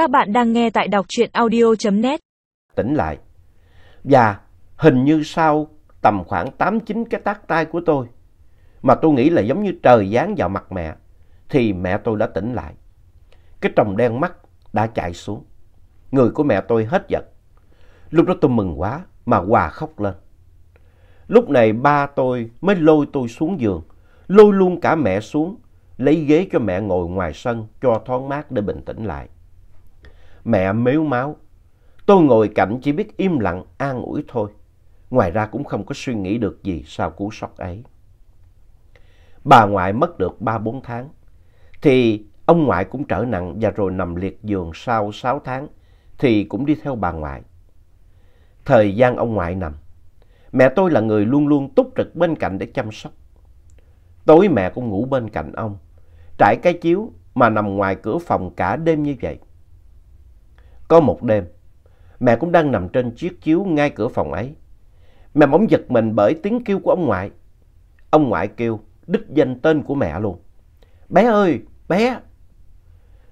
Các bạn đang nghe tại đọc truyện audio.net. Tỉnh lại. Và hình như sau tầm khoảng 8-9 cái tác tay của tôi, mà tôi nghĩ là giống như trời giáng vào mặt mẹ, thì mẹ tôi đã tỉnh lại. Cái tròng đen mắt đã chạy xuống. Người của mẹ tôi hết giận. Lúc đó tôi mừng quá mà hòa khóc lên. Lúc này ba tôi mới lôi tôi xuống giường, lôi luôn cả mẹ xuống, lấy ghế cho mẹ ngồi ngoài sân cho thoáng mát để bình tĩnh lại. Mẹ mếu máu. Tôi ngồi cạnh chỉ biết im lặng, an ủi thôi. Ngoài ra cũng không có suy nghĩ được gì sau cú sốc ấy. Bà ngoại mất được 3-4 tháng. Thì ông ngoại cũng trở nặng và rồi nằm liệt giường sau 6 tháng. Thì cũng đi theo bà ngoại. Thời gian ông ngoại nằm. Mẹ tôi là người luôn luôn túc trực bên cạnh để chăm sóc. Tối mẹ cũng ngủ bên cạnh ông. Trải cái chiếu mà nằm ngoài cửa phòng cả đêm như vậy. Có một đêm, mẹ cũng đang nằm trên chiếc chiếu ngay cửa phòng ấy. Mẹ bỗng giật mình bởi tiếng kêu của ông ngoại. Ông ngoại kêu đích danh tên của mẹ luôn. Bé ơi, bé!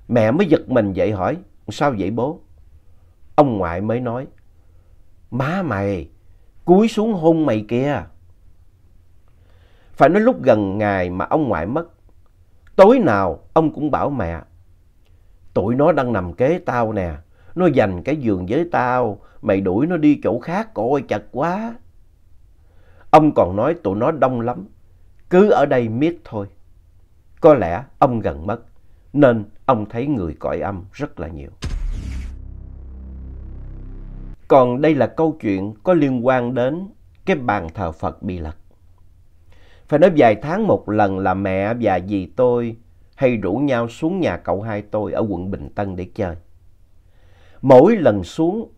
Mẹ mới giật mình dậy hỏi, sao vậy bố? Ông ngoại mới nói, má mày, cúi xuống hôn mày kìa. Phải nói lúc gần ngày mà ông ngoại mất, tối nào ông cũng bảo mẹ, tụi nó đang nằm kế tao nè, nó dành cái giường với tao, mày đuổi nó đi chỗ khác coi chật quá. Ông còn nói tụi nó đông lắm, cứ ở đây miết thôi. Có lẽ ông gần mất, nên ông thấy người cõi âm rất là nhiều. Còn đây là câu chuyện có liên quan đến cái bàn thờ Phật bị lật. Phải nói vài tháng một lần là mẹ và dì tôi hay rủ nhau xuống nhà cậu hai tôi ở quận Bình Tân để chơi. Mỗi lần xuống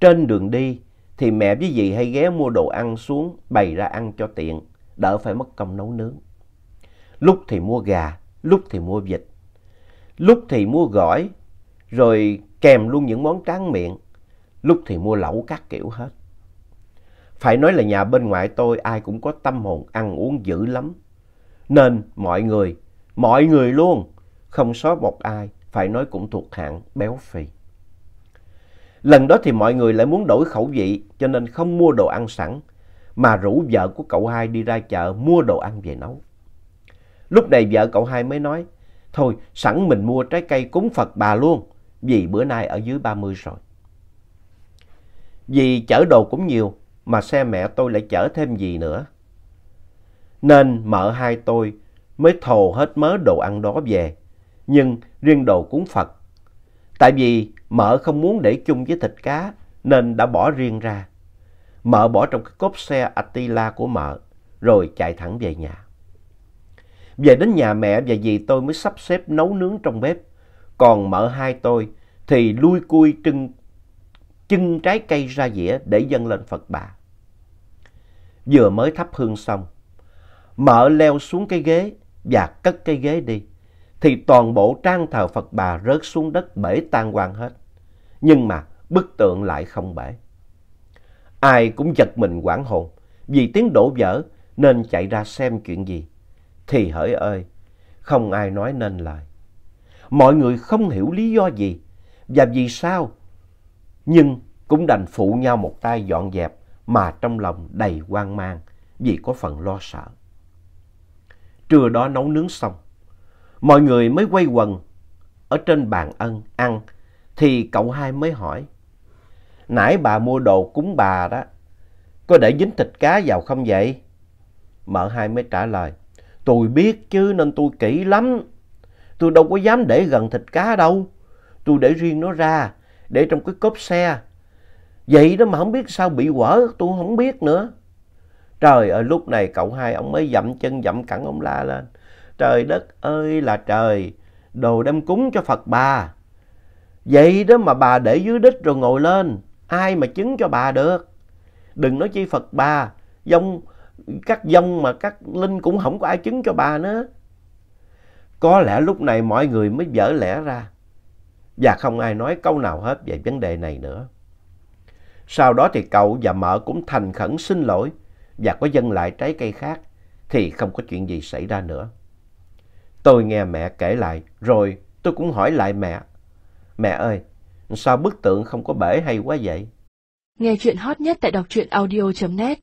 trên đường đi thì mẹ với dì hay ghé mua đồ ăn xuống bày ra ăn cho tiện, đỡ phải mất công nấu nướng. Lúc thì mua gà, lúc thì mua vịt, lúc thì mua gỏi, rồi kèm luôn những món tráng miệng, lúc thì mua lẩu các kiểu hết. Phải nói là nhà bên ngoại tôi ai cũng có tâm hồn ăn uống dữ lắm. Nên mọi người, mọi người luôn, không sót một ai, phải nói cũng thuộc hạng béo phì. Lần đó thì mọi người lại muốn đổi khẩu vị cho nên không mua đồ ăn sẵn mà rủ vợ của cậu hai đi ra chợ mua đồ ăn về nấu. Lúc này vợ cậu hai mới nói, thôi sẵn mình mua trái cây cúng Phật bà luôn vì bữa nay ở dưới 30 rồi. Vì chở đồ cũng nhiều mà xe mẹ tôi lại chở thêm gì nữa. Nên mợ hai tôi mới thồ hết mớ đồ ăn đó về, nhưng riêng đồ cúng Phật. Tại vì Mợ không muốn để chung với thịt cá nên đã bỏ riêng ra. Mợ bỏ trong cái cốp xe Attila của mợ rồi chạy thẳng về nhà. Về đến nhà mẹ và dì tôi mới sắp xếp nấu nướng trong bếp. Còn mợ hai tôi thì lui cui trưng chân trái cây ra dĩa để dâng lên Phật bà. Vừa mới thắp hương xong, mợ leo xuống cái ghế và cất cái ghế đi thì toàn bộ trang thờ Phật bà rớt xuống đất bể tan hoang hết. Nhưng mà bức tượng lại không bể. Ai cũng giật mình quảng hồn vì tiếng đổ vỡ nên chạy ra xem chuyện gì. Thì hỡi ơi, không ai nói nên lời. Mọi người không hiểu lý do gì và vì sao. Nhưng cũng đành phụ nhau một tay dọn dẹp mà trong lòng đầy hoang mang vì có phần lo sợ. Trưa đó nấu nướng xong, Mọi người mới quay quần ở trên bàn ân ăn thì cậu hai mới hỏi. Nãy bà mua đồ cúng bà đó, có để dính thịt cá vào không vậy? Mợ hai mới trả lời. Tôi biết chứ nên tôi kỹ lắm. Tôi đâu có dám để gần thịt cá đâu. Tôi để riêng nó ra, để trong cái cốp xe. Vậy đó mà không biết sao bị quở, tôi không biết nữa. Trời ơi, lúc này cậu hai ông mới dậm chân dậm cẳng ông la lên. Trời đất ơi là trời, đồ đem cúng cho Phật bà. Vậy đó mà bà để dưới đít rồi ngồi lên, ai mà chứng cho bà được. Đừng nói chi Phật bà, dông, các dông mà các linh cũng không có ai chứng cho bà nữa. Có lẽ lúc này mọi người mới dở lẽ ra. Và không ai nói câu nào hết về vấn đề này nữa. Sau đó thì cậu và mợ cũng thành khẩn xin lỗi và có dâng lại trái cây khác thì không có chuyện gì xảy ra nữa. Tôi nghe mẹ kể lại, rồi tôi cũng hỏi lại mẹ. Mẹ ơi, sao bức tượng không có bể hay quá vậy? Nghe chuyện hot nhất tại đọc truyện audio.net